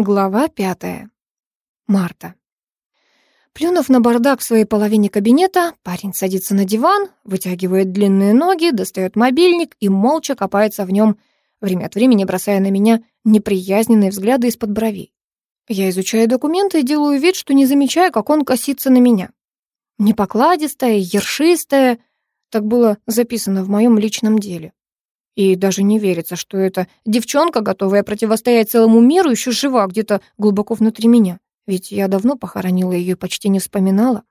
Глава пятая. Марта. Плюнув на бардак в своей половине кабинета, парень садится на диван, вытягивает длинные ноги, достает мобильник и молча копается в нем, время от времени бросая на меня неприязненные взгляды из-под бровей. Я изучаю документы и делаю вид, что не замечаю, как он косится на меня. Непокладистая, ершистая, так было записано в моем личном деле. И даже не верится, что эта девчонка, готовая противостоять целому миру, еще жива где-то глубоко внутри меня. Ведь я давно похоронила ее и почти не вспоминала.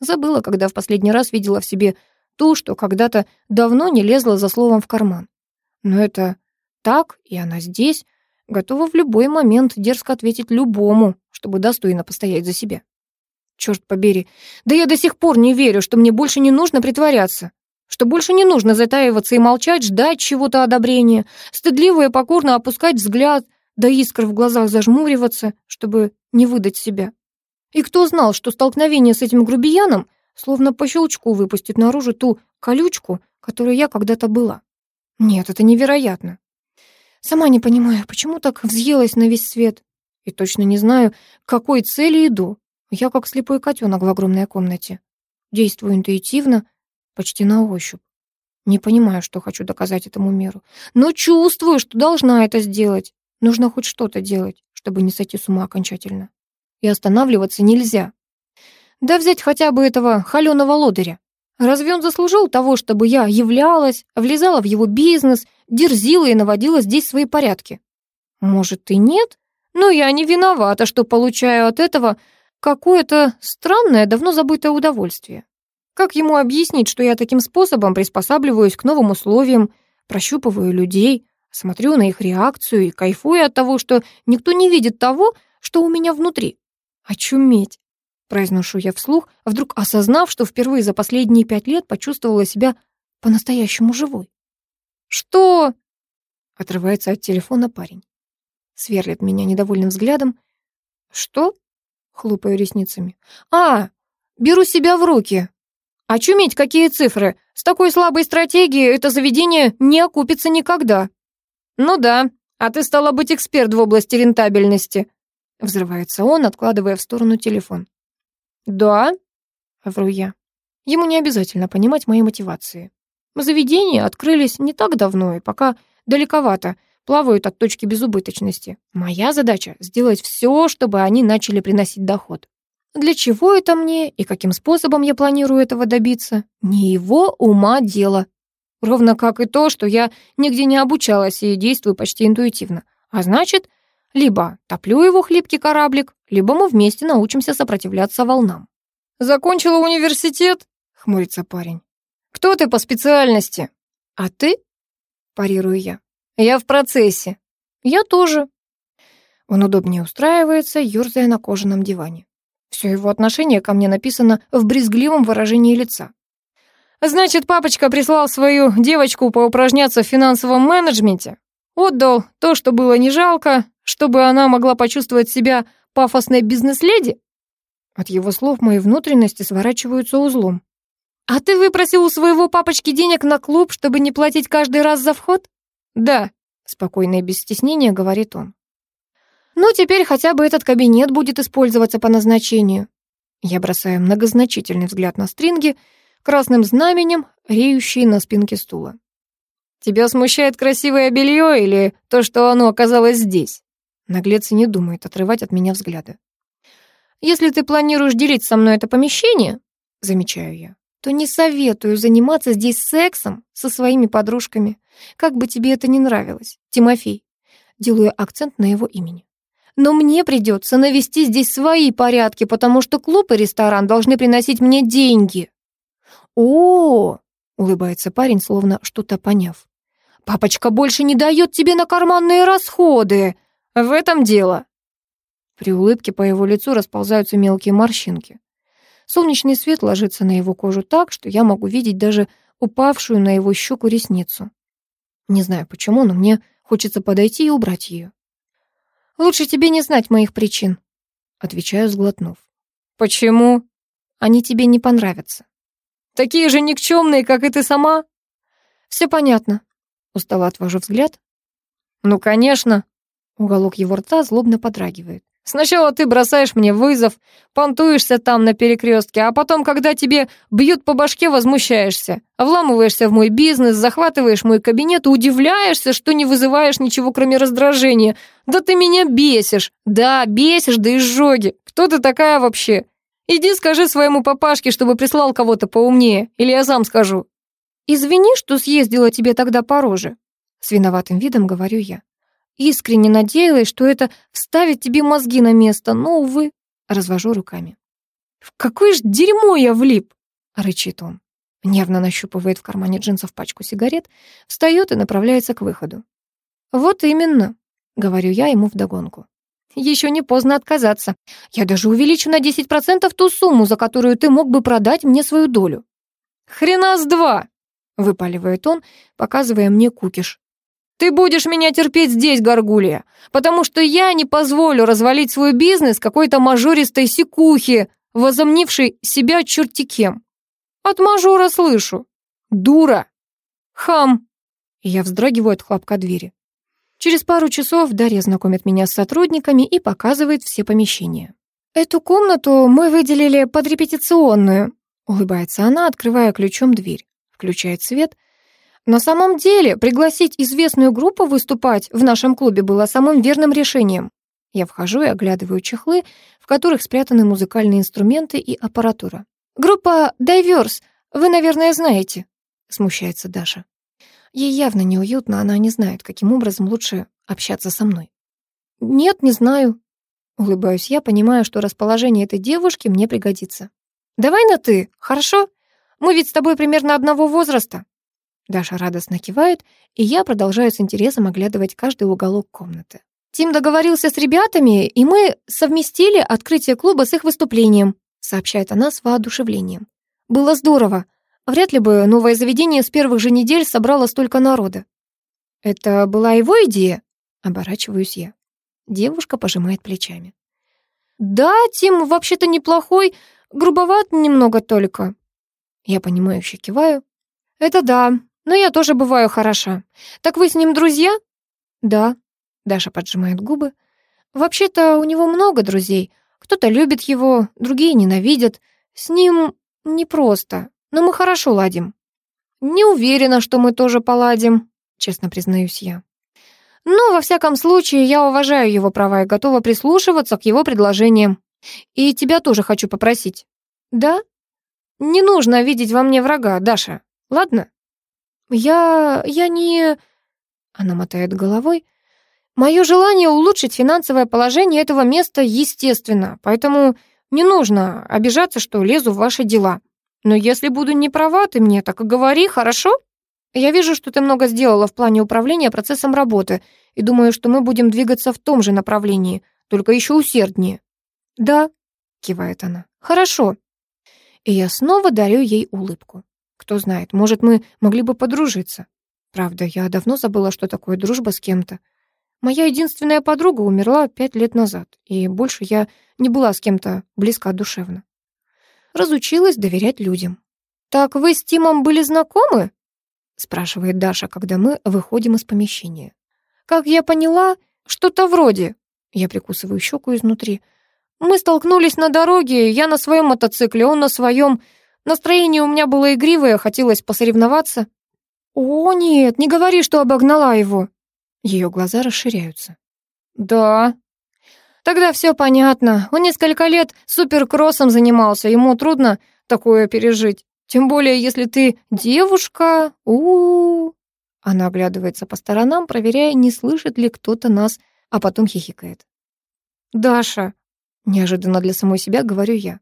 Забыла, когда в последний раз видела в себе ту, что когда-то давно не лезла за словом в карман. Но это так, и она здесь, готова в любой момент дерзко ответить любому, чтобы достойно постоять за себя. Черт побери, да я до сих пор не верю, что мне больше не нужно притворяться что больше не нужно затаиваться и молчать, ждать чего-то одобрения, стыдливо и покорно опускать взгляд, до искр в глазах зажмуриваться, чтобы не выдать себя. И кто знал, что столкновение с этим грубияном словно по щелчку выпустит наружу ту колючку, которой я когда-то была. Нет, это невероятно. Сама не понимаю, почему так взъелась на весь свет. И точно не знаю, к какой цели иду. Я как слепой котенок в огромной комнате. Действую интуитивно, почти на ощупь. Не понимаю, что хочу доказать этому миру, но чувствую, что должна это сделать. Нужно хоть что-то делать, чтобы не сойти с ума окончательно. И останавливаться нельзя. Да взять хотя бы этого холёного лодыря. Разве он заслужил того, чтобы я являлась, влезала в его бизнес, дерзила и наводила здесь свои порядки? Может, и нет, но я не виновата, что получаю от этого какое-то странное, давно забытое удовольствие. Как ему объяснить, что я таким способом приспосабливаюсь к новым условиям, прощупываю людей, смотрю на их реакцию и кайфую от того, что никто не видит того, что у меня внутри? Очуметь, произношу я вслух, вдруг осознав, что впервые за последние пять лет почувствовала себя по-настоящему живой. «Что?» — отрывается от телефона парень. Сверлит меня недовольным взглядом. «Что?» — хлопаю ресницами. «А, беру себя в руки. Очуметь, какие цифры! С такой слабой стратегией это заведение не окупится никогда. Ну да, а ты стала быть эксперт в области рентабельности. Взрывается он, откладывая в сторону телефон. Да, вру я. Ему не обязательно понимать мои мотивации. Заведения открылись не так давно и пока далековато, плавают от точки безубыточности. Моя задача — сделать все, чтобы они начали приносить доход. Для чего это мне и каким способом я планирую этого добиться? Не его ума дело. Ровно как и то, что я нигде не обучалась и действую почти интуитивно. А значит, либо топлю его хлипкий кораблик, либо мы вместе научимся сопротивляться волнам. «Закончила университет?» — хмурится парень. «Кто ты по специальности?» «А ты?» — парирую я. «Я в процессе». «Я тоже». Он удобнее устраивается, ёрзая на кожаном диване. Все его отношение ко мне написано в брезгливом выражении лица. Значит, папочка прислал свою девочку поупражняться в финансовом менеджменте? Отдал то, что было не жалко, чтобы она могла почувствовать себя пафосной бизнес-леди? От его слов мои внутренности сворачиваются узлом. «А ты выпросил у своего папочки денег на клуб, чтобы не платить каждый раз за вход?» «Да», — спокойно и без стеснения говорит он. Ну, теперь хотя бы этот кабинет будет использоваться по назначению. Я бросаю многозначительный взгляд на стринги, красным знаменем, реющие на спинке стула. «Тебя смущает красивое белье или то, что оно оказалось здесь?» Наглец и не думает отрывать от меня взгляды. «Если ты планируешь делить со мной это помещение, — замечаю я, — то не советую заниматься здесь сексом со своими подружками, как бы тебе это ни нравилось, Тимофей». Делаю акцент на его имени. Но мне придется навести здесь свои порядки, потому что клуб и ресторан должны приносить мне деньги. О, -о, -о улыбается парень, словно что-то поняв. Папочка больше не дает тебе на карманные расходы. В этом дело. При улыбке по его лицу расползаются мелкие морщинки. Солнечный свет ложится на его кожу так, что я могу видеть даже упавшую на его щеку ресницу. Не знаю почему, но мне хочется подойти и убрать ее. «Лучше тебе не знать моих причин», — отвечаю, сглотнув. «Почему?» «Они тебе не понравятся». «Такие же никчемные, как и ты сама?» «Все понятно», — устало отвожу взгляд. «Ну, конечно», — Уголок его рта злобно подрагивает. Сначала ты бросаешь мне вызов, понтуешься там на перекрестке, а потом, когда тебе бьют по башке, возмущаешься. Вламываешься в мой бизнес, захватываешь мой кабинет и удивляешься, что не вызываешь ничего, кроме раздражения. Да ты меня бесишь. Да, бесишь, да изжоги. Кто ты такая вообще? Иди скажи своему папашке, чтобы прислал кого-то поумнее, или я сам скажу. Извини, что съездила тебе тогда по роже. С виноватым видом говорю я. Искренне надеялась, что это вставит тебе мозги на место, но, увы, развожу руками. «В какое ж дерьмо я влип!» — рычит он. Нервно нащупывает в кармане джинсов пачку сигарет, встает и направляется к выходу. «Вот именно», — говорю я ему вдогонку. «Еще не поздно отказаться. Я даже увеличу на 10% ту сумму, за которую ты мог бы продать мне свою долю». «Хрена с два!» — выпаливает он, показывая мне кукиш. Ты будешь меня терпеть здесь, Горгулья, потому что я не позволю развалить свой бизнес какой-то мажористой секухи, возомнившей себя черти кем. От мажора слышу. Дура. Хам. Я вздрагиваю от хлопка двери. Через пару часов Дарья знакомит меня с сотрудниками и показывает все помещения. «Эту комнату мы выделили под репетиционную», — улыбается она, открывая ключом дверь. Включает свет — на самом деле, пригласить известную группу выступать в нашем клубе было самым верным решением. Я вхожу и оглядываю чехлы, в которых спрятаны музыкальные инструменты и аппаратура. «Группа Diverse, вы, наверное, знаете», — смущается Даша. Ей явно неуютно, она не знает, каким образом лучше общаться со мной. «Нет, не знаю», — улыбаюсь я, понимаю, что расположение этой девушки мне пригодится. «Давай на «ты», хорошо? Мы ведь с тобой примерно одного возраста». Даша радостно кивает, и я продолжаю с интересом оглядывать каждый уголок комнаты. Тим договорился с ребятами, и мы совместили открытие клуба с их выступлением, сообщает она с воодушевлением. Было здорово. Вряд ли бы новое заведение с первых же недель собрало столько народа. Это была его идея? Оборачиваюсь я. Девушка пожимает плечами. Да, Тим вообще-то неплохой, грубоват немного только. Я понимающе киваю. Это да, но я тоже бываю хороша. Так вы с ним друзья? Да. Даша поджимает губы. Вообще-то у него много друзей. Кто-то любит его, другие ненавидят. С ним непросто, но мы хорошо ладим. Не уверена, что мы тоже поладим, честно признаюсь я. Но, во всяком случае, я уважаю его права и готова прислушиваться к его предложениям. И тебя тоже хочу попросить. Да? Не нужно видеть во мне врага, Даша. Ладно? «Я... я не...» Она мотает головой. «Мое желание улучшить финансовое положение этого места естественно, поэтому не нужно обижаться, что лезу в ваши дела. Но если буду не права, ты мне так и говори, хорошо? Я вижу, что ты много сделала в плане управления процессом работы, и думаю, что мы будем двигаться в том же направлении, только еще усерднее». «Да», — кивает она, — «хорошо». И я снова дарю ей улыбку. Кто знает, может, мы могли бы подружиться. Правда, я давно забыла, что такое дружба с кем-то. Моя единственная подруга умерла пять лет назад, и больше я не была с кем-то близко душевно. Разучилась доверять людям. «Так вы с Тимом были знакомы?» спрашивает Даша, когда мы выходим из помещения. «Как я поняла, что-то вроде...» Я прикусываю щеку изнутри. «Мы столкнулись на дороге, я на своем мотоцикле, он на своем. Настроение у меня было игривое, хотелось посоревноваться. «О, нет, не говори, что обогнала его!» Ее глаза расширяются. «Да». «Тогда все понятно. Он несколько лет суперкроссом занимался, ему трудно такое пережить. Тем более, если ты девушка, у, -у, -у. Она оглядывается по сторонам, проверяя, не слышит ли кто-то нас, а потом хихикает. «Даша», — неожиданно для самой себя говорю я,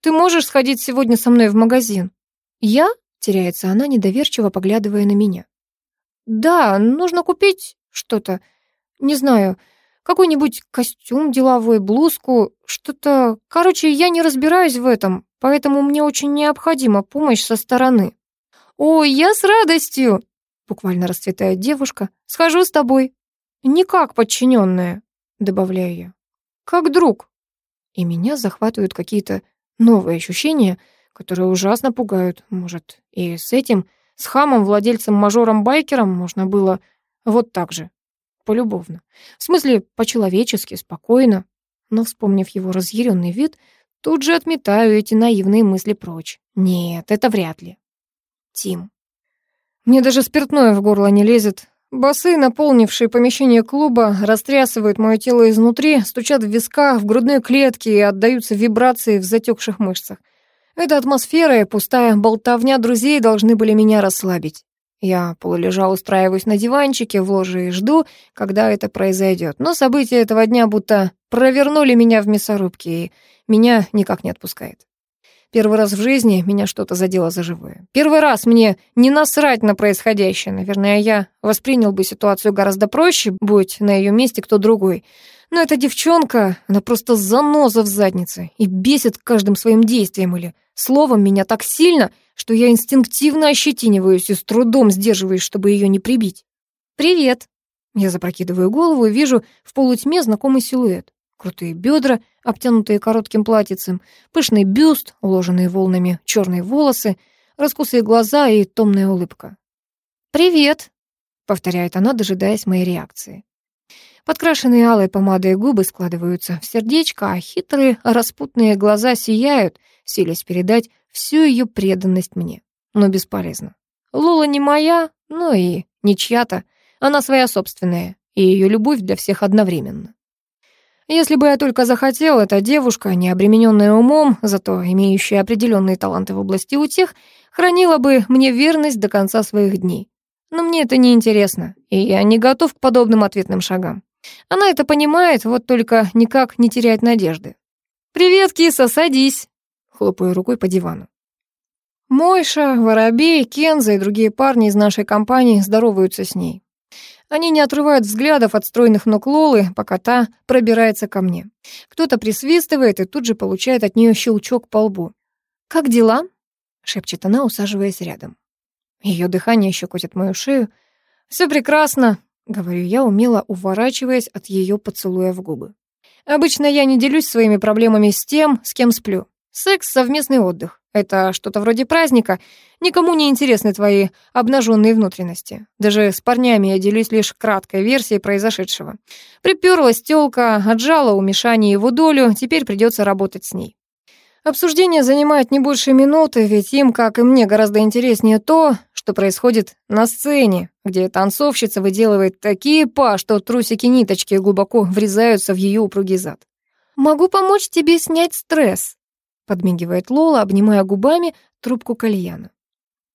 ты можешь сходить сегодня со мной в магазин?» «Я?» — теряется она, недоверчиво поглядывая на меня. «Да, нужно купить что-то. Не знаю, какой-нибудь костюм деловой, блузку, что-то... Короче, я не разбираюсь в этом, поэтому мне очень необходима помощь со стороны». «Ой, я с радостью!» — буквально расцветает девушка. «Схожу с тобой». «Не как подчиненная», — добавляю я. «Как друг». И меня захватывают какие-то Новые ощущения, которые ужасно пугают. Может, и с этим, с хамом, владельцем-мажором-байкером можно было вот так же. полюбовно. В смысле, по-человечески, спокойно. Но, вспомнив его разъяренный вид, тут же отметаю эти наивные мысли прочь. Нет, это вряд ли. Тим. Мне даже спиртное в горло не лезет. Басы, наполнившие помещение клуба, растрясывают мое тело изнутри, стучат в висках, в грудной клетке и отдаются вибрации в затекших мышцах. Эта атмосфера и пустая болтовня друзей должны были меня расслабить. Я полулежа устраиваюсь на диванчике в ложе и жду, когда это произойдет. Но события этого дня будто провернули меня в мясорубке, и меня никак не отпускает. Первый раз в жизни меня что-то задело за живое. Первый раз мне не насрать на происходящее. Наверное, я воспринял бы ситуацию гораздо проще, будь на ее месте кто другой. Но эта девчонка, она просто заноза в заднице и бесит каждым своим действием или словом меня так сильно, что я инстинктивно ощетиниваюсь и с трудом сдерживаюсь, чтобы ее не прибить. «Привет!» Я запрокидываю голову и вижу в полутьме знакомый силуэт. Крутые бедра, обтянутые коротким платьицем, пышный бюст, уложенные волнами черные волосы, раскосые глаза и томная улыбка. «Привет!» — повторяет она, дожидаясь моей реакции. Подкрашенные алой помадой губы складываются в сердечко, а хитрые распутные глаза сияют, силясь передать всю ее преданность мне. Но бесполезно. Лола не моя, но и не чья-то. Она своя собственная, и ее любовь для всех одновременно. Если бы я только захотел, эта девушка, не обремененная умом, зато имеющая определенные таланты в области утех, хранила бы мне верность до конца своих дней. Но мне это не интересно, и я не готов к подобным ответным шагам. Она это понимает, вот только никак не теряет надежды. «Привет, киса, садись!» Хлопаю рукой по дивану. Мойша, Воробей, Кенза и другие парни из нашей компании здороваются с ней. Они не отрывают взглядов от стройных ног Лолы, пока та пробирается ко мне. Кто-то присвистывает и тут же получает от нее щелчок по лбу. «Как дела?» — шепчет она, усаживаясь рядом. Ее дыхание щекотит мою шею. «Все прекрасно», — говорю я, умело уворачиваясь от ее поцелуя в губы. «Обычно я не делюсь своими проблемами с тем, с кем сплю. Секс — совместный отдых. Это что-то вроде праздника. Никому не интересны твои обнаженные внутренности. Даже с парнями я делюсь лишь краткой версией произошедшего. Приперлась тёлка, отжала у Мишани его долю, теперь придется работать с ней. Обсуждение занимает не больше минуты, ведь им, как и мне, гораздо интереснее то, что происходит на сцене, где танцовщица выделывает такие па, что трусики-ниточки глубоко врезаются в ее упругий зад. «Могу помочь тебе снять стресс», подмигивает Лола, обнимая губами трубку кальяна.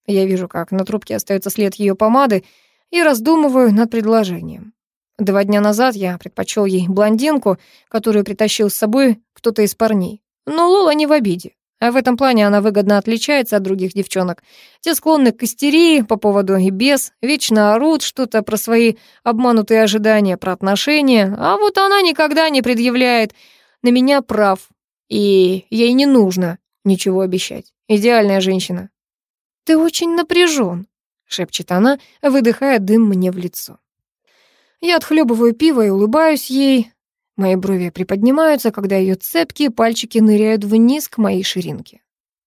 Я вижу, как на трубке остается след ее помады, и раздумываю над предложением. Два дня назад я предпочел ей блондинку, которую притащил с собой кто-то из парней. Но Лола не в обиде. А в этом плане она выгодно отличается от других девчонок. Те склонны к истерии по поводу и без, вечно орут что-то про свои обманутые ожидания, про отношения, а вот она никогда не предъявляет. На меня прав, и ей не нужно ничего обещать. Идеальная женщина. «Ты очень напряжен», — шепчет она, выдыхая дым мне в лицо. Я отхлебываю пиво и улыбаюсь ей. Мои брови приподнимаются, когда ее цепкие пальчики ныряют вниз к моей ширинке.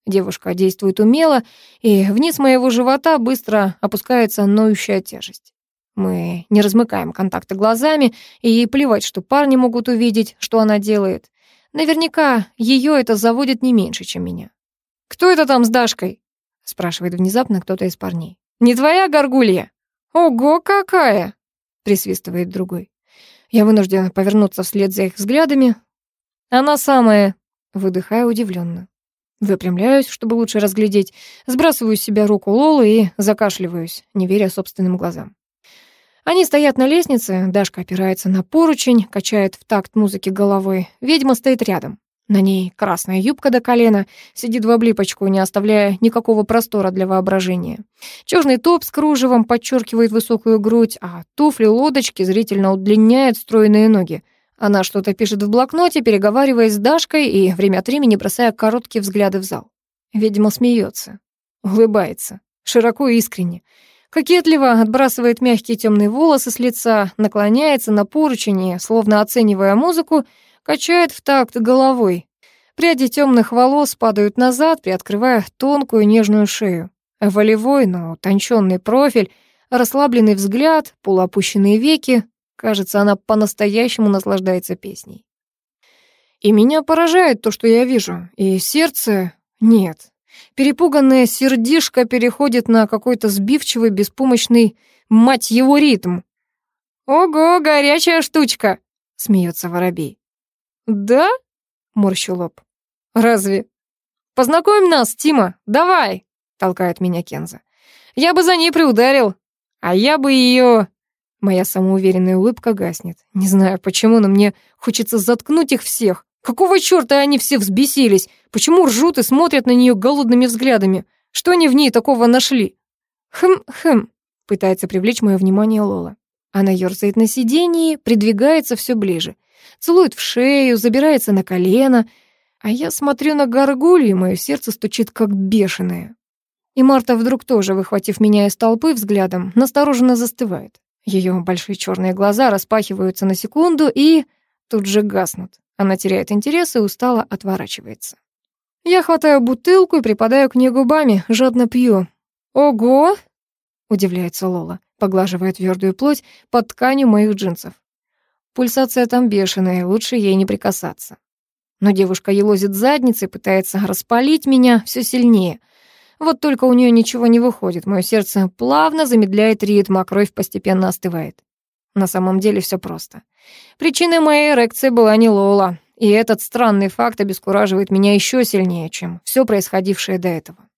Девушка действует умело, и вниз моего живота быстро опускается ноющая тяжесть. Мы не размыкаем контакты глазами, и ей плевать, что парни могут увидеть, что она делает. Наверняка ее это заводит не меньше, чем меня. «Кто это там с Дашкой?» — спрашивает внезапно кто-то из парней. «Не твоя горгулья?» «Ого, какая!» — присвистывает другой. Я вынуждена повернуться вслед за их взглядами. «Она самая!» — выдыхая удивленно. Выпрямляюсь, чтобы лучше разглядеть, сбрасываю с себя руку Лолы и закашливаюсь, не веря собственным глазам. Они стоят на лестнице, Дашка опирается на поручень, качает в такт музыки головой. Ведьма стоит рядом. На ней красная юбка до колена, сидит в облипочку, не оставляя никакого простора для воображения. Чёрный топ с кружевом подчеркивает высокую грудь, а туфли-лодочки зрительно удлиняют стройные ноги. Она что-то пишет в блокноте, переговариваясь с Дашкой и время от времени бросая короткие взгляды в зал. Ведьма смеется, улыбается, широко и искренне. Кокетливо отбрасывает мягкие темные волосы с лица, наклоняется на поручень и, словно оценивая музыку, качает в такт головой. Пряди темных волос падают назад, приоткрывая тонкую нежную шею. Волевой, но утонченный профиль, расслабленный взгляд, полуопущенные веки. Кажется, она по-настоящему наслаждается песней. И меня поражает то, что я вижу. И сердце... Нет. Перепуганное сердишко переходит на какой-то сбивчивый, беспомощный, мать его, ритм. «Ого, горячая штучка!» — смеется воробей. «Да?» — морщу лоб. «Разве?» «Познакомь нас, Тима, давай!» — толкает меня Кенза. «Я бы за ней приударил, а я бы ее...» Моя самоуверенная улыбка гаснет. Не знаю почему, но мне хочется заткнуть их всех. Какого чёрта они все взбесились? Почему ржут и смотрят на неё голодными взглядами? Что они в ней такого нашли? Хм-хм, пытается привлечь моё внимание Лола. Она ёрзает на сиденье, придвигается всё ближе. Целует в шею, забирается на колено. А я смотрю на горгулью, и моё сердце стучит как бешеное. И Марта вдруг тоже, выхватив меня из толпы взглядом, настороженно застывает. Ее большие черные глаза распахиваются на секунду и тут же гаснут. Она теряет интерес и устало отворачивается. Я хватаю бутылку и припадаю к ней губами, жадно пью. «Ого!» — удивляется Лола, поглаживая твердую плоть под тканью моих джинсов. Пульсация там бешеная, лучше ей не прикасаться. Но девушка елозит задницей, пытается распалить меня все сильнее. Вот только у нее ничего не выходит. Мое сердце плавно замедляет ритм, а кровь постепенно остывает. На самом деле все просто. Причиной моей эрекции была не Лола, и этот странный факт обескураживает меня еще сильнее, чем все происходившее до этого.